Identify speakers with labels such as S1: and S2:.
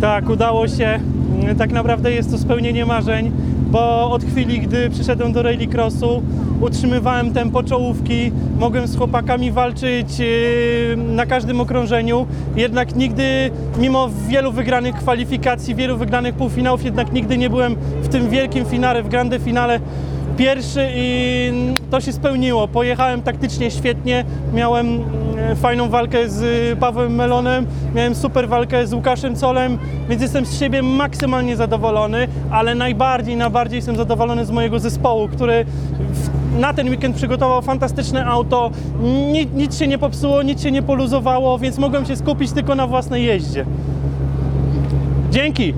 S1: Tak, udało się. Tak naprawdę jest to spełnienie marzeń, bo od chwili, gdy przyszedłem do rallycrossu, utrzymywałem tempo czołówki, mogłem z chłopakami walczyć yy, na każdym okrążeniu, jednak nigdy, mimo wielu wygranych kwalifikacji, wielu wygranych półfinałów, jednak nigdy nie byłem w tym wielkim finale, w grande finale pierwszy i to się spełniło. Pojechałem taktycznie świetnie, miałem e, fajną walkę z Pawłem Melonem, miałem super walkę z Łukaszem Colem, więc jestem z siebie maksymalnie zadowolony, ale najbardziej, najbardziej jestem zadowolony z mojego zespołu, który w, na ten weekend przygotował fantastyczne auto, nic, nic się nie popsuło, nic się nie poluzowało, więc mogłem się skupić tylko na własnej jeździe. Dzięki!